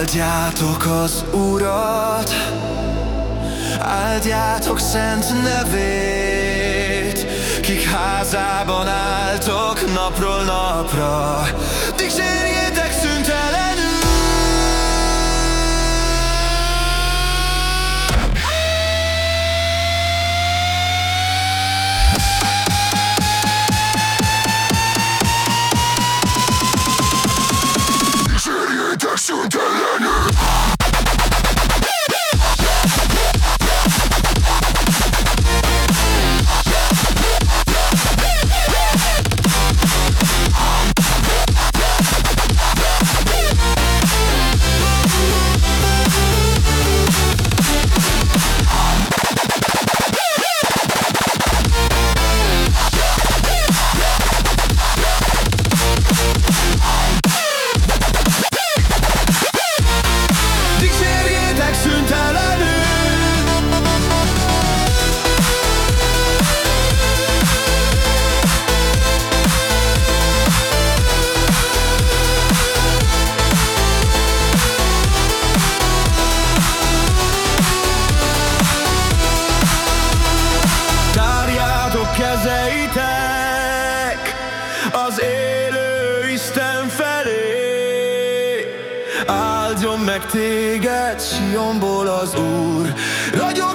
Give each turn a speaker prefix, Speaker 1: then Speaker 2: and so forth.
Speaker 1: Áldjátok az Urat, áldjátok szent nevét, Kik házában álltok napról napra, Dicsérjétek kezeitek az élő Isten felé. Áldjon meg téged Sionból az Úr. Arcát